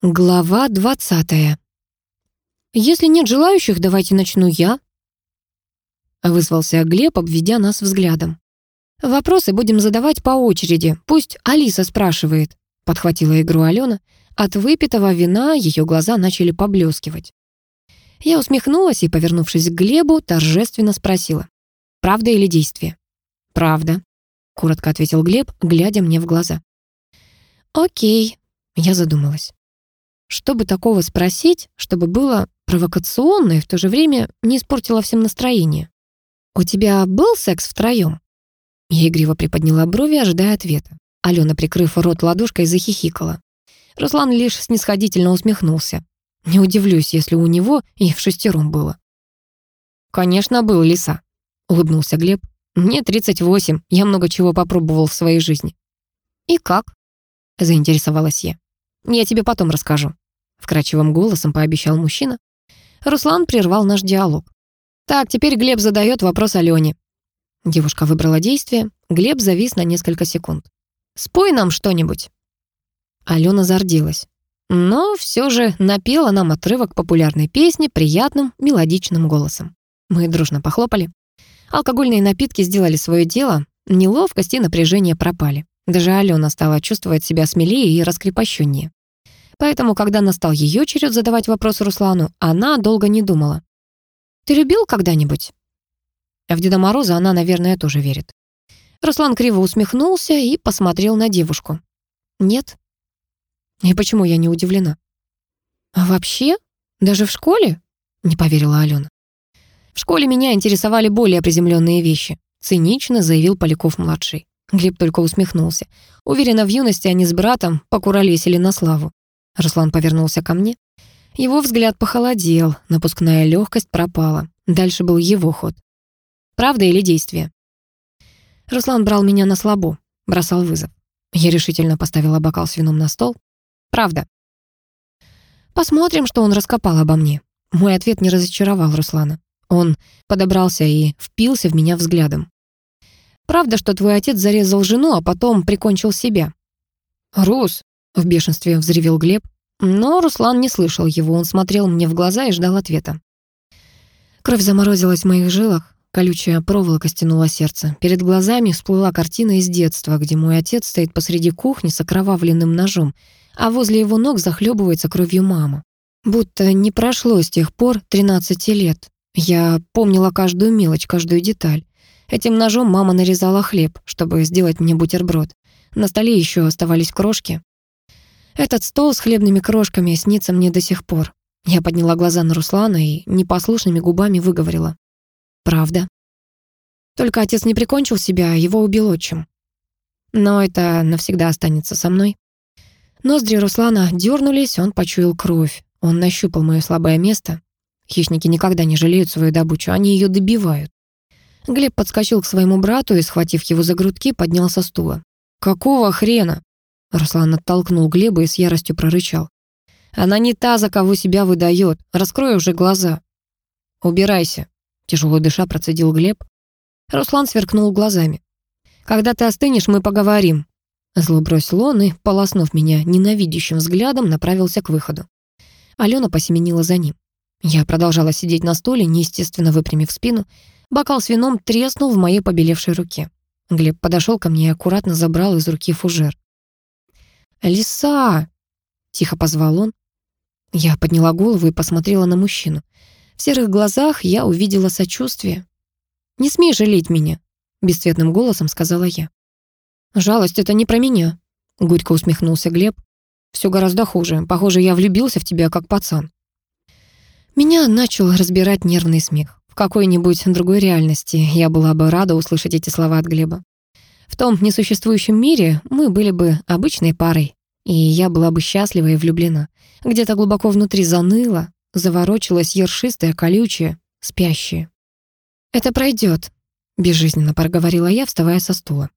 Глава двадцатая. «Если нет желающих, давайте начну я», — вызвался Глеб, обведя нас взглядом. «Вопросы будем задавать по очереди, пусть Алиса спрашивает», — подхватила игру Алена. От выпитого вина ее глаза начали поблескивать. Я усмехнулась и, повернувшись к Глебу, торжественно спросила. «Правда или действие?» «Правда», — коротко ответил Глеб, глядя мне в глаза. «Окей», — я задумалась. Чтобы такого спросить, чтобы было провокационно и в то же время не испортило всем настроение. «У тебя был секс втроем?» Я игриво приподняла брови, ожидая ответа. Алена, прикрыв рот ладошкой, захихикала. Руслан лишь снисходительно усмехнулся. Не удивлюсь, если у него и в шестером было. «Конечно, был, Лиса», — улыбнулся Глеб. «Мне 38, я много чего попробовал в своей жизни». «И как?» — заинтересовалась я. «Я тебе потом расскажу», — вкрадчивым голосом пообещал мужчина. Руслан прервал наш диалог. «Так, теперь Глеб задает вопрос Алене». Девушка выбрала действие. Глеб завис на несколько секунд. «Спой нам что-нибудь». Алена зарделась. Но все же напела нам отрывок популярной песни приятным мелодичным голосом. Мы дружно похлопали. Алкогольные напитки сделали свое дело, неловкость и напряжение пропали. Даже Алена стала чувствовать себя смелее и раскрепощеннее. Поэтому, когда настал ее черед задавать вопрос Руслану, она долго не думала. «Ты любил когда-нибудь?» А в Деда Мороза она, наверное, тоже верит. Руслан криво усмехнулся и посмотрел на девушку. «Нет». «И почему я не удивлена?» «А вообще? Даже в школе?» — не поверила Алена. «В школе меня интересовали более приземленные вещи», — цинично заявил Поляков-младший. Глеб только усмехнулся. Уверена, в юности они с братом покуролесили на славу. Руслан повернулся ко мне. Его взгляд похолодел, напускная легкость пропала. Дальше был его ход. Правда или действие? Руслан брал меня на слабо, бросал вызов. Я решительно поставила бокал с вином на стол. Правда. Посмотрим, что он раскопал обо мне. Мой ответ не разочаровал Руслана. Он подобрался и впился в меня взглядом. Правда, что твой отец зарезал жену, а потом прикончил себя? Рус, в бешенстве взревел Глеб. Но Руслан не слышал его, он смотрел мне в глаза и ждал ответа. Кровь заморозилась в моих жилах, колючая проволока стянула сердце. Перед глазами всплыла картина из детства, где мой отец стоит посреди кухни с окровавленным ножом, а возле его ног захлебывается кровью мама. Будто не прошло с тех пор 13 лет. Я помнила каждую мелочь, каждую деталь. Этим ножом мама нарезала хлеб, чтобы сделать мне бутерброд. На столе еще оставались крошки. Этот стол с хлебными крошками снится мне до сих пор. Я подняла глаза на Руслана и непослушными губами выговорила. Правда. Только отец не прикончил себя, а его убил отчим. Но это навсегда останется со мной. Ноздри Руслана дернулись, он почуял кровь. Он нащупал мое слабое место. Хищники никогда не жалеют свою добычу, они ее добивают. Глеб подскочил к своему брату и, схватив его за грудки, поднял со стула. «Какого хрена?» Руслан оттолкнул Глеба и с яростью прорычал. «Она не та, за кого себя выдает. Раскрой уже глаза». «Убирайся», — тяжело дыша процедил Глеб. Руслан сверкнул глазами. «Когда ты остынешь, мы поговорим». Зло бросил он и, полоснув меня ненавидящим взглядом, направился к выходу. Алена посеменила за ним. Я продолжала сидеть на стуле, неестественно выпрямив спину. Бокал с вином треснул в моей побелевшей руке. Глеб подошел ко мне и аккуратно забрал из руки фужер. «Лиса!» — тихо позвал он. Я подняла голову и посмотрела на мужчину. В серых глазах я увидела сочувствие. «Не смей жалеть меня», — бесцветным голосом сказала я. «Жалость — это не про меня», — горько усмехнулся Глеб. «Все гораздо хуже. Похоже, я влюбился в тебя как пацан». Меня начал разбирать нервный смех. В какой-нибудь другой реальности я была бы рада услышать эти слова от Глеба. В том несуществующем мире мы были бы обычной парой, и я была бы счастлива и влюблена. Где-то глубоко внутри заныло, заворочилась ершистая, колючая, спящая. «Это пройдет», — безжизненно проговорила я, вставая со стула.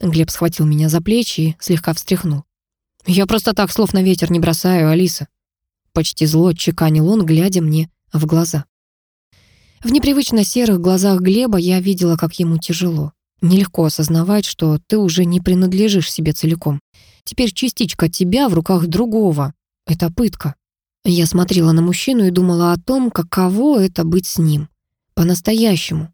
Глеб схватил меня за плечи и слегка встряхнул. «Я просто так слов на ветер не бросаю, Алиса». Почти зло чеканил он, глядя мне в глаза. В непривычно серых глазах Глеба я видела, как ему тяжело. Нелегко осознавать, что ты уже не принадлежишь себе целиком. Теперь частичка тебя в руках другого. Это пытка. Я смотрела на мужчину и думала о том, каково это быть с ним. По-настоящему.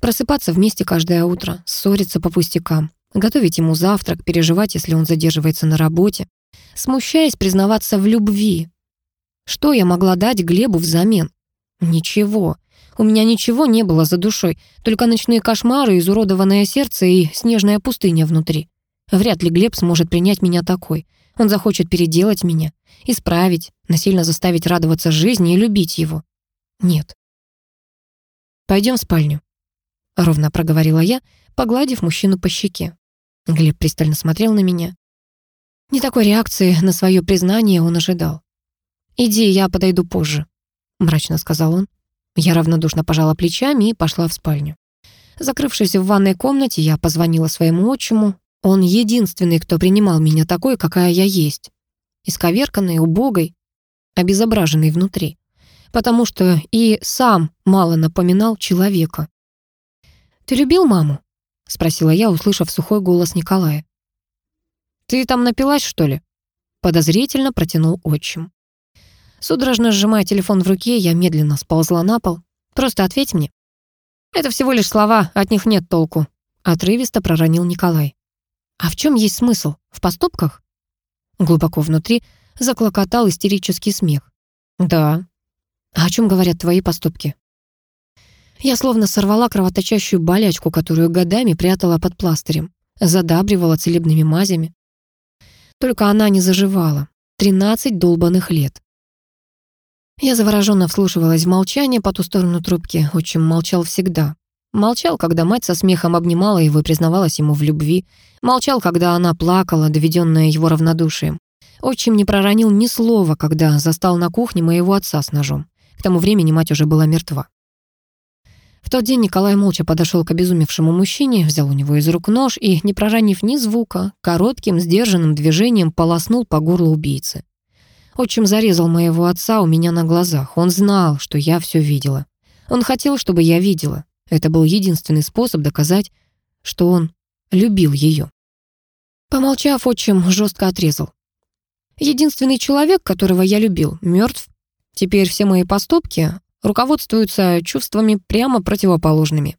Просыпаться вместе каждое утро, ссориться по пустякам, готовить ему завтрак, переживать, если он задерживается на работе, смущаясь признаваться в любви. Что я могла дать Глебу взамен? Ничего. У меня ничего не было за душой, только ночные кошмары, изуродованное сердце и снежная пустыня внутри. Вряд ли Глеб сможет принять меня такой. Он захочет переделать меня, исправить, насильно заставить радоваться жизни и любить его. Нет. Пойдем в спальню», — ровно проговорила я, погладив мужчину по щеке. Глеб пристально смотрел на меня. Не такой реакции на свое признание он ожидал. «Иди, я подойду позже», — мрачно сказал он. Я равнодушно пожала плечами и пошла в спальню. Закрывшись в ванной комнате, я позвонила своему отчиму. Он единственный, кто принимал меня такой, какая я есть. Исковерканной, убогой, обезображенной внутри. Потому что и сам мало напоминал человека. «Ты любил маму?» — спросила я, услышав сухой голос Николая. «Ты там напилась, что ли?» Подозрительно протянул отчим. Судорожно сжимая телефон в руке, я медленно сползла на пол. «Просто ответь мне». «Это всего лишь слова, от них нет толку», — отрывисто проронил Николай. «А в чем есть смысл? В поступках?» Глубоко внутри заклокотал истерический смех. «Да». «А о чем говорят твои поступки?» Я словно сорвала кровоточащую болячку, которую годами прятала под пластырем, задабривала целебными мазями. Только она не заживала. Тринадцать долбанных лет. Я завороженно вслушивалась в молчание по ту сторону трубки. Отчим молчал всегда. Молчал, когда мать со смехом обнимала его и признавалась ему в любви. Молчал, когда она плакала, доведенная его равнодушием. Отчим не проронил ни слова, когда застал на кухне моего отца с ножом. К тому времени мать уже была мертва. В тот день Николай молча подошел к обезумевшему мужчине, взял у него из рук нож и, не проронив ни звука, коротким, сдержанным движением полоснул по горлу убийцы. Отчим зарезал моего отца у меня на глазах. Он знал, что я все видела. Он хотел, чтобы я видела. Это был единственный способ доказать, что он любил ее. Помолчав, отчим жестко отрезал. Единственный человек, которого я любил, мертв. Теперь все мои поступки руководствуются чувствами прямо противоположными.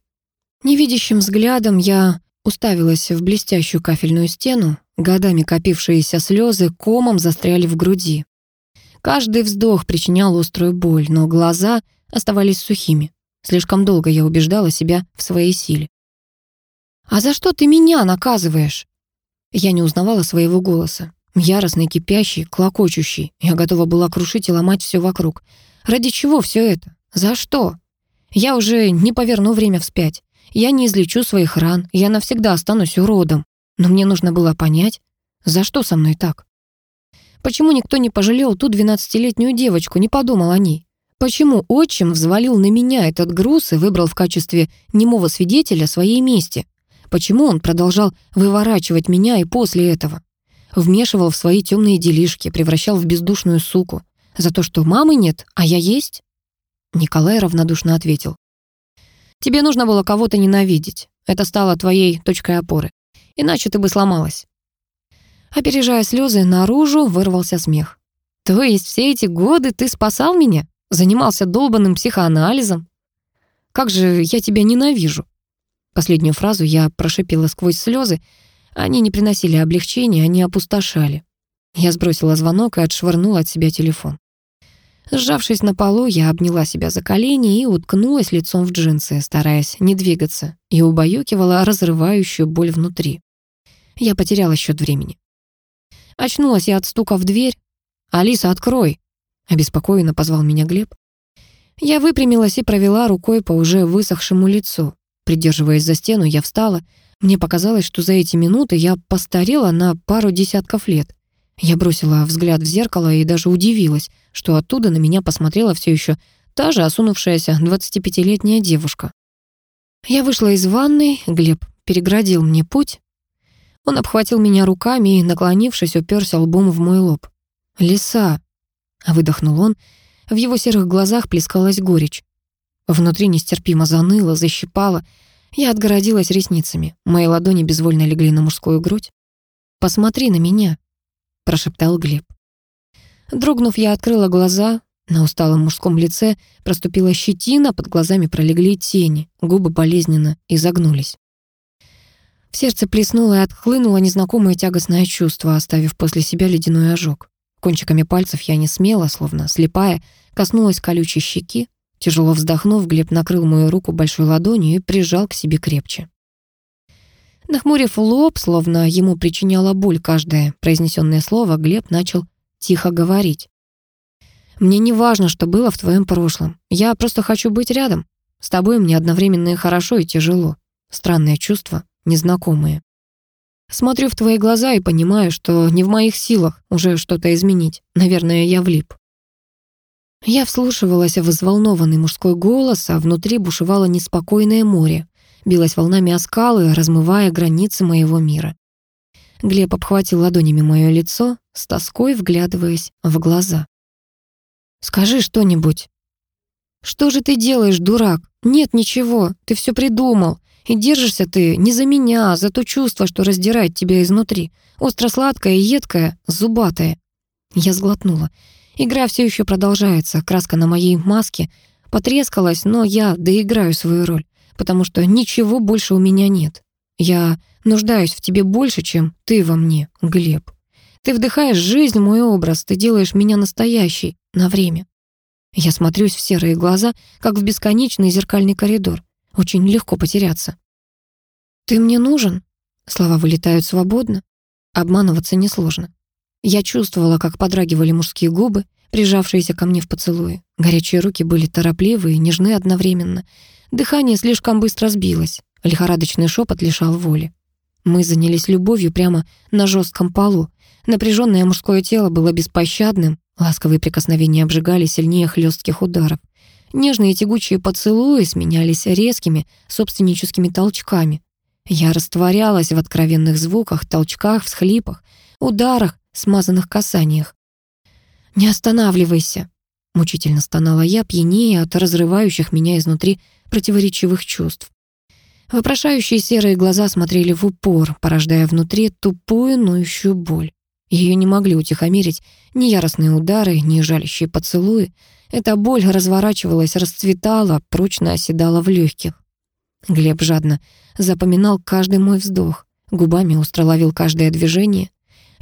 Невидящим взглядом я уставилась в блестящую кафельную стену, годами копившиеся слезы комом застряли в груди. Каждый вздох причинял острую боль, но глаза оставались сухими. Слишком долго я убеждала себя в своей силе. «А за что ты меня наказываешь?» Я не узнавала своего голоса. Яростный, кипящий, клокочущий. Я готова была крушить и ломать все вокруг. Ради чего все это? За что? Я уже не поверну время вспять. Я не излечу своих ран. Я навсегда останусь уродом. Но мне нужно было понять, за что со мной так. Почему никто не пожалел ту двенадцатилетнюю девочку, не подумал о ней? Почему отчим взвалил на меня этот груз и выбрал в качестве немого свидетеля своей мести? Почему он продолжал выворачивать меня и после этого? Вмешивал в свои темные делишки, превращал в бездушную суку. За то, что мамы нет, а я есть? Николай равнодушно ответил. Тебе нужно было кого-то ненавидеть. Это стало твоей точкой опоры. Иначе ты бы сломалась. Опережая слезы, наружу вырвался смех. «То есть все эти годы ты спасал меня? Занимался долбанным психоанализом? Как же я тебя ненавижу!» Последнюю фразу я прошипела сквозь слезы. Они не приносили облегчения, они опустошали. Я сбросила звонок и отшвырнула от себя телефон. Сжавшись на полу, я обняла себя за колени и уткнулась лицом в джинсы, стараясь не двигаться, и убаюкивала разрывающую боль внутри. Я потеряла счет времени. Очнулась я от стука в дверь. «Алиса, открой!» Обеспокоенно позвал меня Глеб. Я выпрямилась и провела рукой по уже высохшему лицу. Придерживаясь за стену, я встала. Мне показалось, что за эти минуты я постарела на пару десятков лет. Я бросила взгляд в зеркало и даже удивилась, что оттуда на меня посмотрела все еще та же осунувшаяся 25-летняя девушка. Я вышла из ванной, Глеб переградил мне путь, он обхватил меня руками и, наклонившись, уперся лбом в мой лоб. «Лиса!» — выдохнул он. В его серых глазах плескалась горечь. Внутри нестерпимо заныло, защипало. Я отгородилась ресницами. Мои ладони безвольно легли на мужскую грудь. «Посмотри на меня», — прошептал Глеб. Дрогнув, я открыла глаза. На усталом мужском лице проступила щетина, под глазами пролегли тени, губы болезненно изогнулись. В сердце плеснуло и отхлынуло незнакомое тягостное чувство, оставив после себя ледяной ожог. Кончиками пальцев я не смела, словно слепая, коснулась колючей щеки. Тяжело вздохнув, Глеб накрыл мою руку большой ладонью и прижал к себе крепче. Нахмурив лоб, словно ему причиняло боль каждое произнесенное слово, Глеб начал тихо говорить. «Мне не важно, что было в твоем прошлом. Я просто хочу быть рядом. С тобой мне одновременно и хорошо, и тяжело. Странное чувство, незнакомые. Смотрю в твои глаза и понимаю, что не в моих силах уже что-то изменить. Наверное, я влип. Я вслушивалась в взволнованный мужской голос, а внутри бушевало неспокойное море. Билось волнами о скалы, размывая границы моего мира. Глеб обхватил ладонями мое лицо, с тоской вглядываясь в глаза. «Скажи что-нибудь». «Что же ты делаешь, дурак? Нет ничего, ты все придумал. И держишься ты не за меня, а за то чувство, что раздирает тебя изнутри. Остро-сладкое, едкое, зубатое. Я сглотнула. Игра все еще продолжается. Краска на моей маске потрескалась, но я доиграю свою роль, потому что ничего больше у меня нет. Я нуждаюсь в тебе больше, чем ты во мне, Глеб. Ты вдыхаешь жизнь, мой образ, ты делаешь меня настоящей на время. Я смотрюсь в серые глаза, как в бесконечный зеркальный коридор. Очень легко потеряться. «Ты мне нужен?» Слова вылетают свободно. Обманываться несложно. Я чувствовала, как подрагивали мужские губы, прижавшиеся ко мне в поцелуе. Горячие руки были торопливы и нежны одновременно. Дыхание слишком быстро сбилось. Лихорадочный шепот лишал воли. Мы занялись любовью прямо на жестком полу. Напряженное мужское тело было беспощадным, ласковые прикосновения обжигали сильнее хлестких ударов. Нежные тягучие поцелуи сменялись резкими собственническими толчками. Я растворялась в откровенных звуках, толчках, всхлипах, ударах, смазанных касаниях. «Не останавливайся!» — мучительно стонала я, пьянее от разрывающих меня изнутри противоречивых чувств. Вопрошающие серые глаза смотрели в упор, порождая внутри тупую ноющую боль. Ее не могли утихомирить ни яростные удары, ни жалящие поцелуи. Эта боль разворачивалась, расцветала, прочно оседала в легких. Глеб жадно запоминал каждый мой вздох, губами остро каждое движение.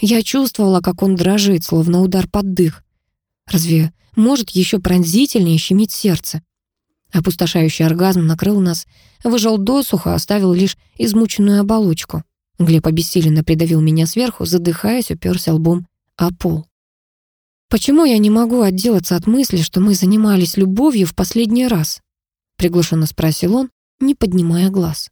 Я чувствовала, как он дрожит, словно удар под дых. Разве может еще пронзительнее щемить сердце? Опустошающий оргазм накрыл нас, выжал досуха, оставил лишь измученную оболочку. Глеб обессиленно придавил меня сверху, задыхаясь, уперся лбом о пол. «Почему я не могу отделаться от мысли, что мы занимались любовью в последний раз?» Приглушенно спросил он, не поднимая глаз.